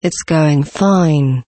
It's going fine.